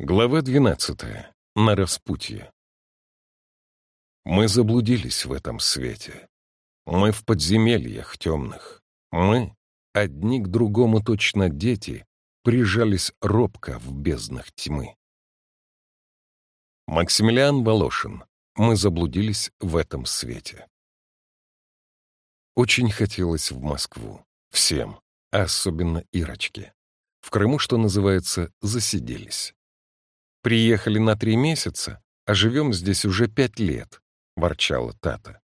Глава 12. На распутье. Мы заблудились в этом свете. Мы в подземельях темных. Мы, одни к другому точно дети, прижались робко в безднах тьмы. Максимилиан Волошин. Мы заблудились в этом свете. Очень хотелось в Москву. Всем, а особенно Ирочке. В Крыму, что называется, засиделись. Приехали на три месяца, а живем здесь уже пять лет», — ворчала Тата.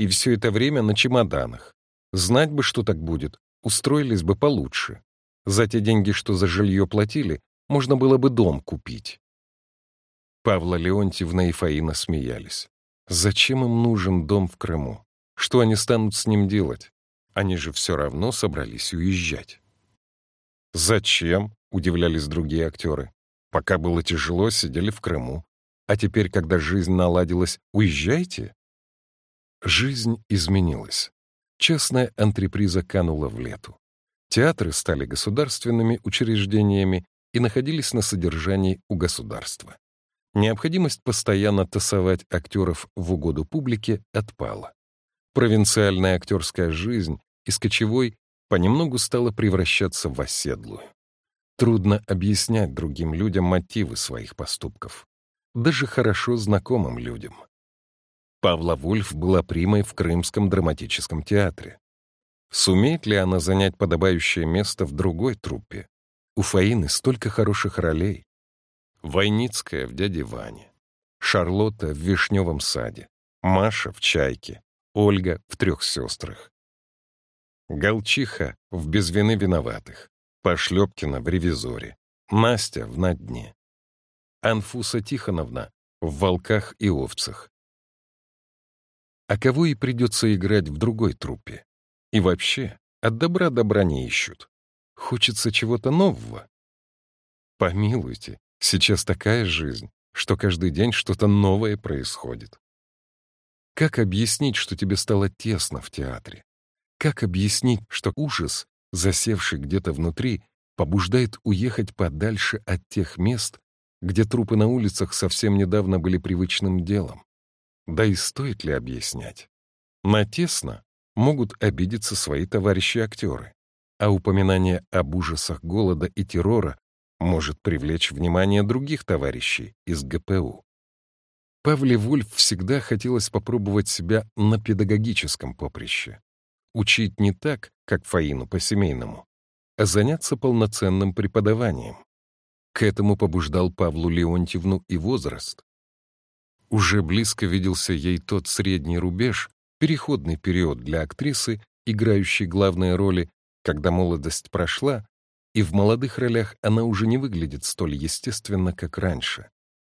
«И все это время на чемоданах. Знать бы, что так будет, устроились бы получше. За те деньги, что за жилье платили, можно было бы дом купить». Павла Леонтьевна и Фаина смеялись. «Зачем им нужен дом в Крыму? Что они станут с ним делать? Они же все равно собрались уезжать». «Зачем?» — удивлялись другие актеры. Пока было тяжело, сидели в Крыму. А теперь, когда жизнь наладилась, уезжайте? Жизнь изменилась. Частная антреприза канула в лету. Театры стали государственными учреждениями и находились на содержании у государства. Необходимость постоянно тасовать актеров в угоду публике отпала. Провинциальная актерская жизнь из кочевой понемногу стала превращаться в оседлую. Трудно объяснять другим людям мотивы своих поступков, даже хорошо знакомым людям. Павла Вульф была примой в Крымском драматическом театре. Сумеет ли она занять подобающее место в другой труппе? У Фаины столько хороших ролей. Войницкая в «Дяде Ване», Шарлотта в «Вишневом саде», Маша в «Чайке», Ольга в «Трех сестрах». Галчиха в «Без вины виноватых», Пошлепкина в «Ревизоре», Настя в «На дне», Анфуса Тихоновна в «Волках и овцах». А кого и придется играть в другой труппе? И вообще, от добра добра не ищут. Хочется чего-то нового. Помилуйте, сейчас такая жизнь, что каждый день что-то новое происходит. Как объяснить, что тебе стало тесно в театре? Как объяснить, что ужас засевший где-то внутри, побуждает уехать подальше от тех мест, где трупы на улицах совсем недавно были привычным делом. Да и стоит ли объяснять? На тесно могут обидеться свои товарищи-актеры, а упоминание об ужасах голода и террора может привлечь внимание других товарищей из ГПУ. Павле Вульф всегда хотелось попробовать себя на педагогическом поприще учить не так, как Фаину по-семейному, а заняться полноценным преподаванием. К этому побуждал Павлу Леонтьевну и возраст. Уже близко виделся ей тот средний рубеж, переходный период для актрисы, играющей главные роли, когда молодость прошла, и в молодых ролях она уже не выглядит столь естественно, как раньше.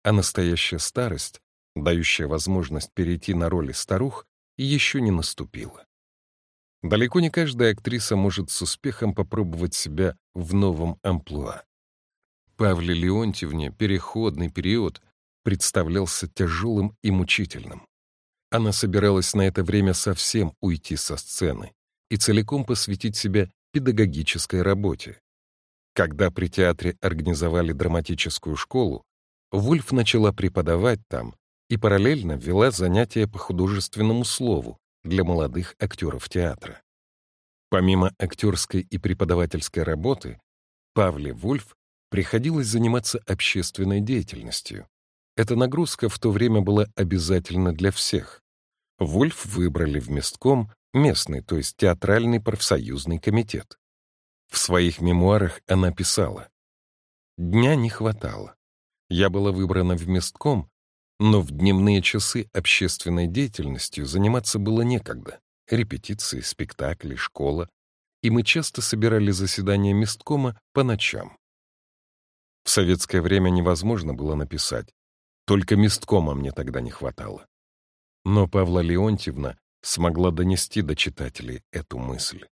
А настоящая старость, дающая возможность перейти на роли старух, еще не наступила. Далеко не каждая актриса может с успехом попробовать себя в новом амплуа. Павле Леонтьевне переходный период представлялся тяжелым и мучительным. Она собиралась на это время совсем уйти со сцены и целиком посвятить себя педагогической работе. Когда при театре организовали драматическую школу, Вульф начала преподавать там и параллельно вела занятия по художественному слову, для молодых актеров театра. Помимо актерской и преподавательской работы, Павле Вульф приходилось заниматься общественной деятельностью. Эта нагрузка в то время была обязательна для всех. Вульф выбрали в местком местный, то есть театральный профсоюзный комитет. В своих мемуарах она писала «Дня не хватало. Я была выбрана в местком, но в дневные часы общественной деятельностью заниматься было некогда. Репетиции, спектакли, школа. И мы часто собирали заседания месткома по ночам. В советское время невозможно было написать. Только месткома мне тогда не хватало. Но Павла Леонтьевна смогла донести до читателей эту мысль.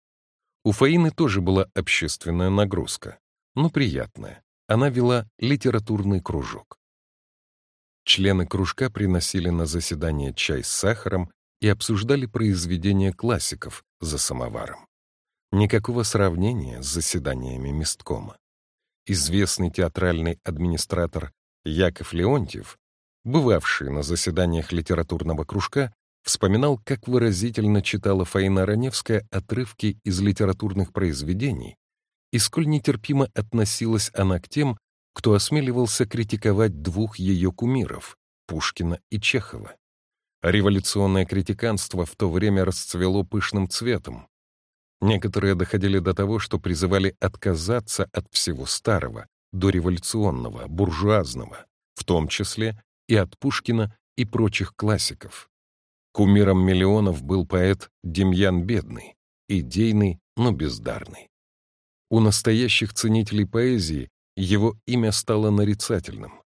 У Фаины тоже была общественная нагрузка, но приятная. Она вела литературный кружок. Члены кружка приносили на заседание чай с сахаром и обсуждали произведения классиков за самоваром. Никакого сравнения с заседаниями месткома. Известный театральный администратор Яков Леонтьев, бывавший на заседаниях литературного кружка, вспоминал, как выразительно читала Фаина Раневская отрывки из литературных произведений и сколь нетерпимо относилась она к тем, кто осмеливался критиковать двух ее кумиров — Пушкина и Чехова. Революционное критиканство в то время расцвело пышным цветом. Некоторые доходили до того, что призывали отказаться от всего старого, дореволюционного, буржуазного, в том числе и от Пушкина и прочих классиков. Кумиром миллионов был поэт Демьян Бедный, идейный, но бездарный. У настоящих ценителей поэзии его имя стало нарицательным.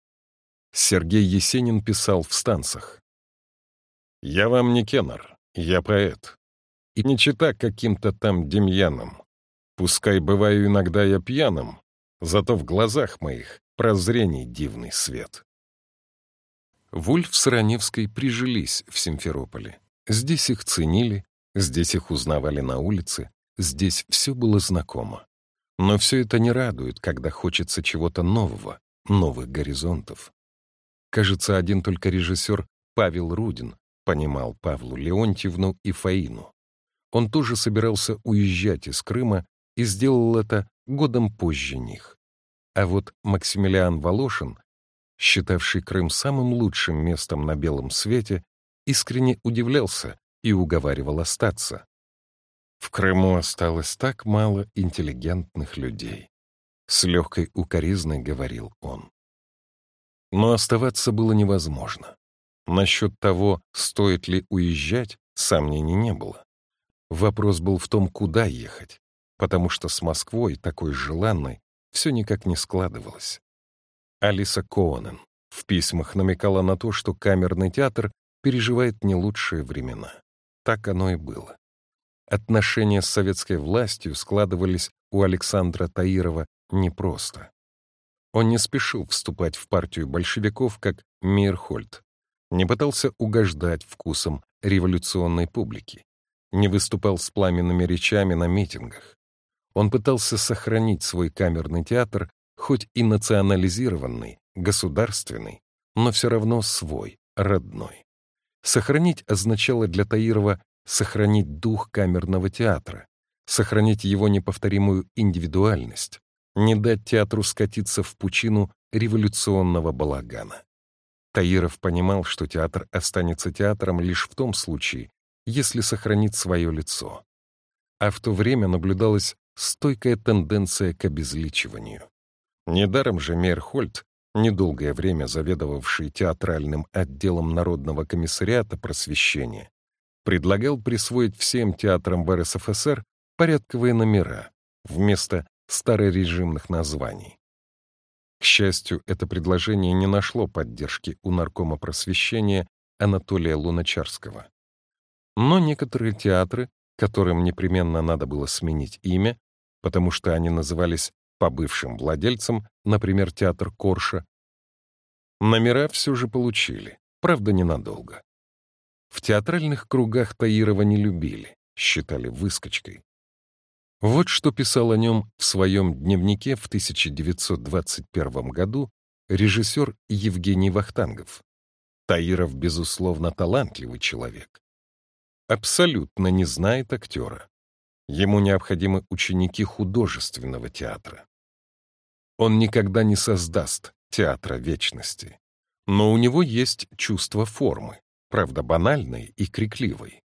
Сергей Есенин писал в станцах. «Я вам не кенор, я поэт. И не чита каким-то там Демьяном. Пускай бываю иногда я пьяным, зато в глазах моих прозрений дивный свет». Вульф с Раневской прижились в Симферополе. Здесь их ценили, здесь их узнавали на улице, здесь все было знакомо. Но все это не радует, когда хочется чего-то нового, новых горизонтов. Кажется, один только режиссер Павел Рудин понимал Павлу Леонтьевну и Фаину. Он тоже собирался уезжать из Крыма и сделал это годом позже них. А вот Максимилиан Волошин считавший Крым самым лучшим местом на белом свете, искренне удивлялся и уговаривал остаться. В Крыму осталось так мало интеллигентных людей. С легкой укоризной говорил он. Но оставаться было невозможно. Насчет того, стоит ли уезжать, сомнений не было. Вопрос был в том, куда ехать, потому что с Москвой, такой желанной, все никак не складывалось. Алиса Коонен в письмах намекала на то, что камерный театр переживает не лучшие времена. Так оно и было. Отношения с советской властью складывались у Александра Таирова непросто. Он не спешил вступать в партию большевиков, как Мейерхольд, не пытался угождать вкусам революционной публики, не выступал с пламенными речами на митингах. Он пытался сохранить свой камерный театр хоть и национализированный, государственный, но все равно свой, родной. Сохранить означало для Таирова сохранить дух камерного театра, сохранить его неповторимую индивидуальность, не дать театру скатиться в пучину революционного балагана. Таиров понимал, что театр останется театром лишь в том случае, если сохранит свое лицо. А в то время наблюдалась стойкая тенденция к обезличиванию. Недаром же Мейерхольд, недолгое время заведовавший театральным отделом Народного комиссариата просвещения, предлагал присвоить всем театрам в РСФСР порядковые номера вместо старорежимных названий. К счастью, это предложение не нашло поддержки у наркома просвещения Анатолия Луначарского. Но некоторые театры, которым непременно надо было сменить имя, потому что они назывались по бывшим владельцам, например, театр Корша. Номера все же получили, правда, ненадолго. В театральных кругах Таирова не любили, считали выскочкой. Вот что писал о нем в своем дневнике в 1921 году режиссер Евгений Вахтангов. Таиров, безусловно, талантливый человек. Абсолютно не знает актера. Ему необходимы ученики художественного театра. Он никогда не создаст театра вечности. Но у него есть чувство формы, правда банальной и крикливой.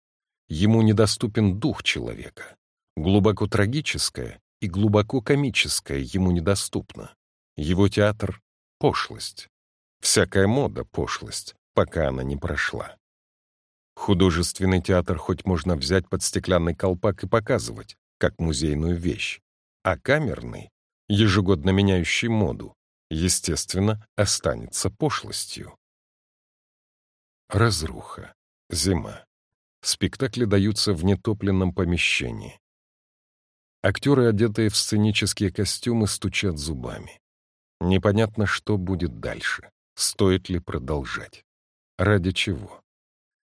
Ему недоступен дух человека. Глубоко трагическое и глубоко комическое ему недоступно. Его театр — пошлость. Всякая мода — пошлость, пока она не прошла. Художественный театр хоть можно взять под стеклянный колпак и показывать, как музейную вещь, а камерный ежегодно меняющий моду, естественно, останется пошлостью. Разруха. Зима. Спектакли даются в нетопленном помещении. Актеры, одетые в сценические костюмы, стучат зубами. Непонятно, что будет дальше. Стоит ли продолжать? Ради чего?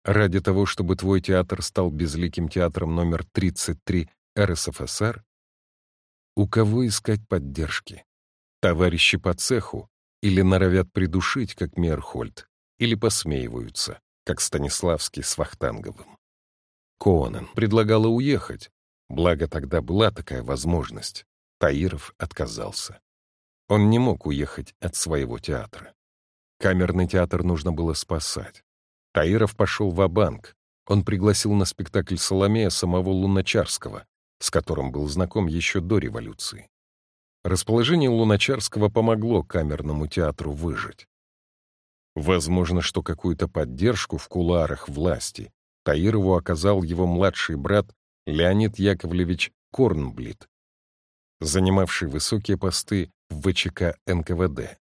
Ради того, чтобы твой театр стал безликим театром номер 33 РСФСР? У кого искать поддержки? Товарищи по цеху или норовят придушить, как Мерхольд, или посмеиваются, как Станиславский с Вахтанговым. Коанен предлагала уехать, благо тогда была такая возможность. Таиров отказался. Он не мог уехать от своего театра. Камерный театр нужно было спасать. Таиров пошел в банк Он пригласил на спектакль «Соломея» самого Луначарского, с которым был знаком еще до революции. Расположение Луначарского помогло камерному театру выжить. Возможно, что какую-то поддержку в кулуарах власти Таирову оказал его младший брат Леонид Яковлевич Корнблит, занимавший высокие посты в ВЧК НКВД.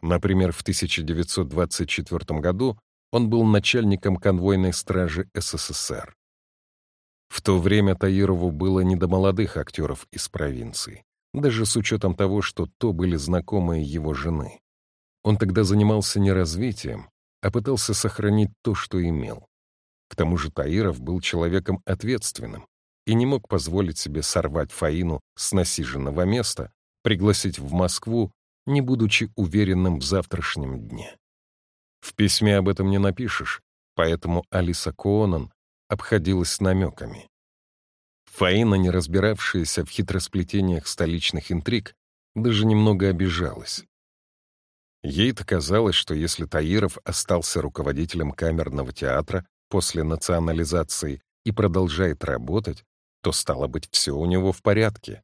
Например, в 1924 году он был начальником конвойной стражи СССР. В то время Таирову было не до молодых актеров из провинции, даже с учетом того, что то были знакомые его жены. Он тогда занимался не развитием, а пытался сохранить то, что имел. К тому же Таиров был человеком ответственным и не мог позволить себе сорвать Фаину с насиженного места, пригласить в Москву не будучи уверенным в завтрашнем дне. В письме об этом не напишешь, поэтому Алиса Коонан обходилась намеками. Фаина, не разбиравшаяся в хитросплетениях столичных интриг, даже немного обижалась. Ей-то казалось, что если Таиров остался руководителем камерного театра после национализации и продолжает работать, то, стало быть, все у него в порядке.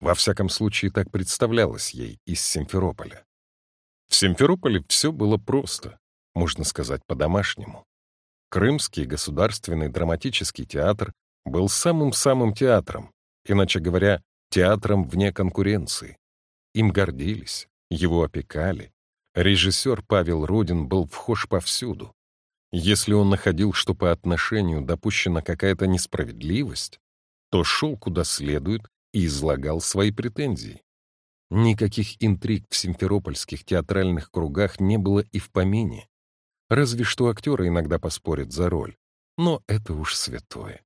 Во всяком случае, так представлялось ей из Симферополя. В Симферополе все было просто, можно сказать по-домашнему. Крымский государственный драматический театр был самым-самым театром, иначе говоря, театром вне конкуренции. Им гордились, его опекали. Режиссер Павел Родин был вхож повсюду. Если он находил, что по отношению допущена какая-то несправедливость, то шел куда следует и излагал свои претензии. Никаких интриг в симферопольских театральных кругах не было и в помине. Разве что актеры иногда поспорят за роль. Но это уж святое.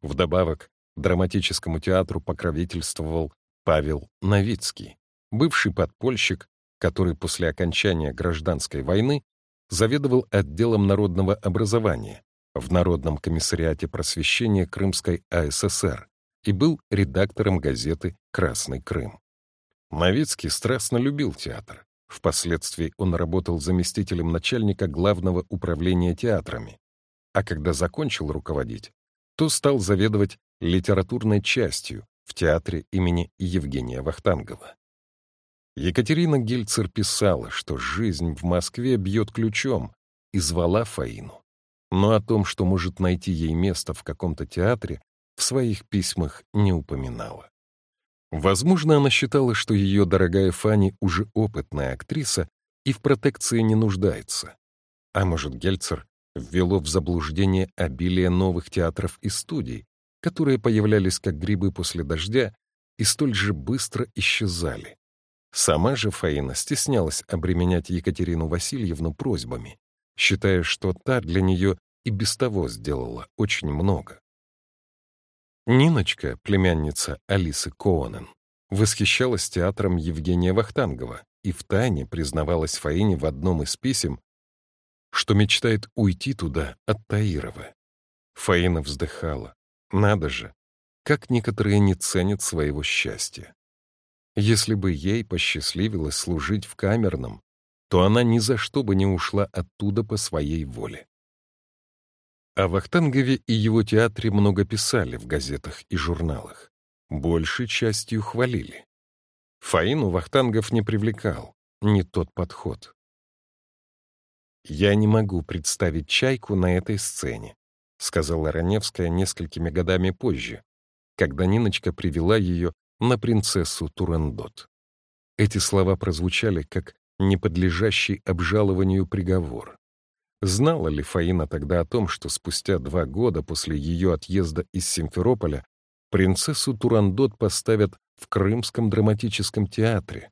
Вдобавок, драматическому театру покровительствовал Павел Новицкий, бывший подпольщик, который после окончания гражданской войны заведовал отделом народного образования в Народном комиссариате просвещения Крымской АССР и был редактором газеты «Красный Крым». Новицкий страстно любил театр. Впоследствии он работал заместителем начальника главного управления театрами, а когда закончил руководить, то стал заведовать литературной частью в театре имени Евгения Вахтангова. Екатерина Гельцер писала, что жизнь в Москве бьет ключом, и звала Фаину. Но о том, что может найти ей место в каком-то театре, в своих письмах не упоминала. Возможно, она считала, что ее дорогая Фанни уже опытная актриса и в протекции не нуждается. А может, Гельцер ввело в заблуждение обилие новых театров и студий, которые появлялись как грибы после дождя и столь же быстро исчезали. Сама же Фаина стеснялась обременять Екатерину Васильевну просьбами, считая, что та для нее и без того сделала очень много. Ниночка, племянница Алисы Коонен, восхищалась театром Евгения Вахтангова и втайне признавалась Фаине в одном из писем, что мечтает уйти туда от Таирова. Фаина вздыхала. Надо же, как некоторые не ценят своего счастья. Если бы ей посчастливилось служить в камерном, то она ни за что бы не ушла оттуда по своей воле. О Вахтангове и его театре много писали в газетах и журналах. Большей частью хвалили. Фаину Вахтангов не привлекал, не тот подход. «Я не могу представить чайку на этой сцене», сказала Раневская несколькими годами позже, когда Ниночка привела ее на принцессу Турандот. Эти слова прозвучали как неподлежащий обжалованию приговор. Знала ли Фаина тогда о том, что спустя два года после ее отъезда из Симферополя принцессу Турандот поставят в Крымском драматическом театре?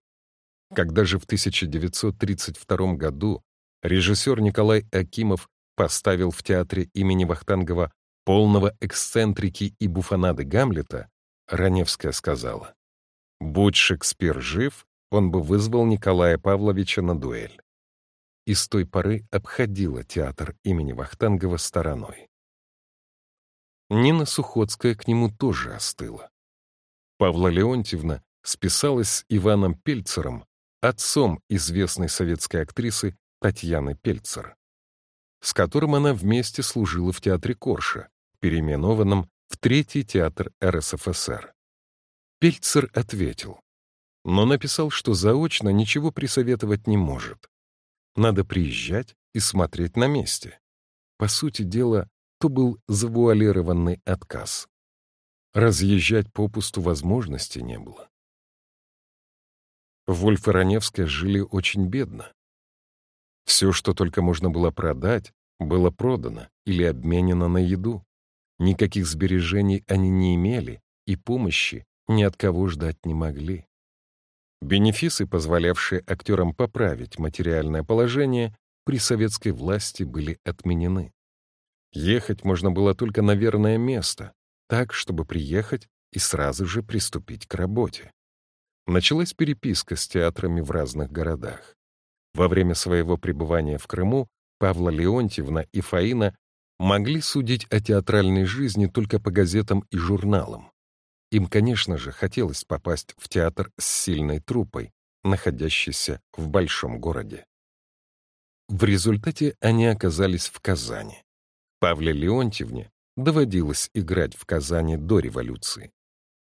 Когда же в 1932 году режиссер Николай Акимов поставил в театре имени Вахтангова полного эксцентрики и буфонады Гамлета, Раневская сказала, «Будь Шекспир жив, он бы вызвал Николая Павловича на дуэль. И с той поры обходила театр имени Вахтангова стороной. Нина Сухоцкая к нему тоже остыла. Павла Леонтьевна списалась с Иваном Пельцером, отцом известной советской актрисы Татьяны Пельцер, с которым она вместе служила в театре Корша, переименованном в Третий театр РСФСР. Пельцер ответил, но написал, что заочно ничего присоветовать не может. Надо приезжать и смотреть на месте. По сути дела, то был завуалированный отказ. Разъезжать попусту возможности не было. Вольф и жили очень бедно. Все, что только можно было продать, было продано или обменено на еду. Никаких сбережений они не имели, и помощи ни от кого ждать не могли. Бенефисы, позволявшие актерам поправить материальное положение, при советской власти были отменены. Ехать можно было только на верное место, так, чтобы приехать и сразу же приступить к работе. Началась переписка с театрами в разных городах. Во время своего пребывания в Крыму Павла Леонтьевна и Фаина могли судить о театральной жизни только по газетам и журналам. Им, конечно же, хотелось попасть в театр с сильной труппой, находящейся в большом городе. В результате они оказались в Казани. Павле Леонтьевне доводилось играть в Казани до революции.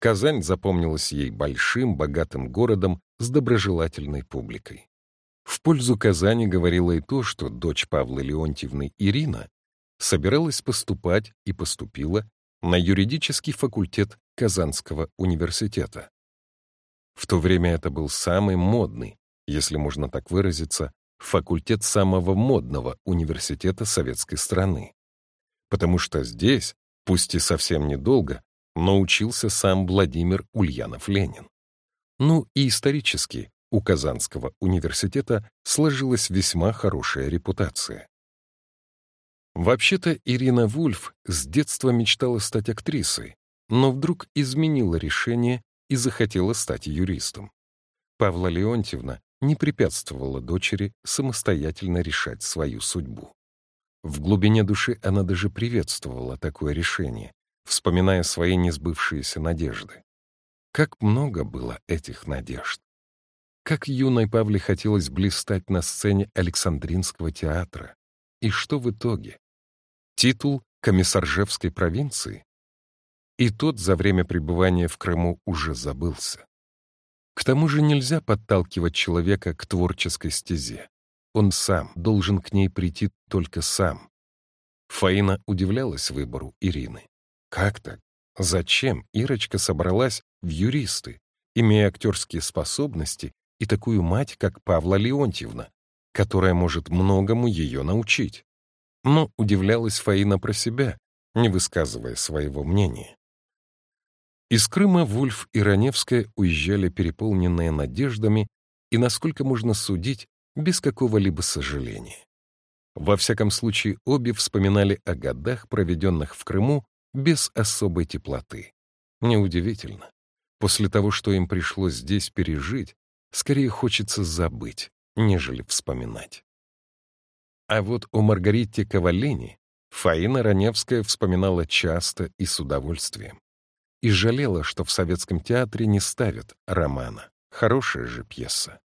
Казань запомнилась ей большим, богатым городом с доброжелательной публикой. В пользу Казани говорило и то, что дочь Павлы Леонтьевны Ирина собиралась поступать и поступила на юридический факультет Казанского университета. В то время это был самый модный, если можно так выразиться, факультет самого модного университета советской страны потому что здесь, пусть и совсем недолго, но учился сам Владимир Ульянов-Ленин. Ну и исторически у Казанского университета сложилась весьма хорошая репутация. Вообще-то Ирина Вульф с детства мечтала стать актрисой, но вдруг изменила решение и захотела стать юристом. Павла Леонтьевна не препятствовала дочери самостоятельно решать свою судьбу. В глубине души она даже приветствовала такое решение, вспоминая свои несбывшиеся надежды. Как много было этих надежд! Как юной Павле хотелось блистать на сцене Александринского театра. И что в итоге? Титул комиссаржевской провинции? И тот за время пребывания в Крыму уже забылся. К тому же нельзя подталкивать человека к творческой стезе. Он сам должен к ней прийти только сам. Фаина удивлялась выбору Ирины. Как так? Зачем Ирочка собралась в юристы, имея актерские способности и такую мать, как Павла Леонтьевна, которая может многому ее научить? Но удивлялась Фаина про себя, не высказывая своего мнения. Из Крыма Вульф и Раневская уезжали переполненные надеждами и, насколько можно судить, без какого-либо сожаления. Во всяком случае, обе вспоминали о годах, проведенных в Крыму, без особой теплоты. Неудивительно. После того, что им пришлось здесь пережить, скорее хочется забыть, нежели вспоминать. А вот о Маргарите Кавалини Фаина Раневская вспоминала часто и с удовольствием. И жалела, что в советском театре не ставят романа. Хорошая же пьеса.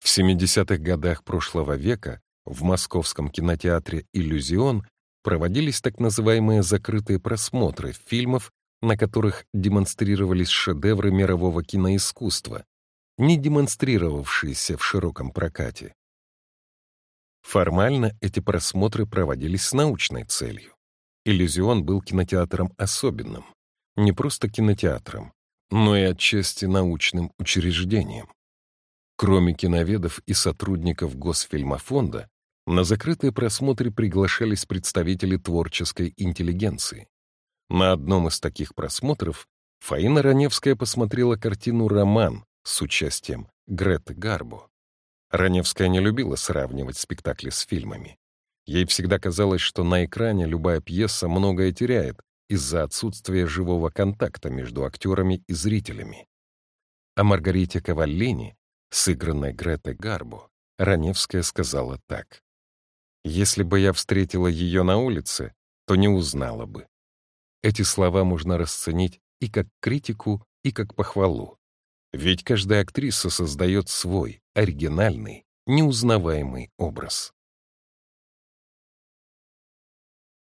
В 70-х годах прошлого века в московском кинотеатре «Иллюзион» проводились так называемые закрытые просмотры фильмов, на которых демонстрировались шедевры мирового киноискусства, не демонстрировавшиеся в широком прокате. Формально эти просмотры проводились с научной целью. «Иллюзион» был кинотеатром особенным, не просто кинотеатром, но и отчасти научным учреждением. Кроме киноведов и сотрудников Госфильмофонда, на закрытые просмотры приглашались представители творческой интеллигенции. На одном из таких просмотров Фаина Раневская посмотрела картину «Роман» с участием Греты Гарбо. Раневская не любила сравнивать спектакли с фильмами. Ей всегда казалось, что на экране любая пьеса многое теряет из-за отсутствия живого контакта между актерами и зрителями. О Маргарите Каваллини, сыгранной Гретой Гарбо, Раневская сказала так. «Если бы я встретила ее на улице, то не узнала бы». Эти слова можно расценить и как критику, и как похвалу. Ведь каждая актриса создает свой, оригинальный, неузнаваемый образ.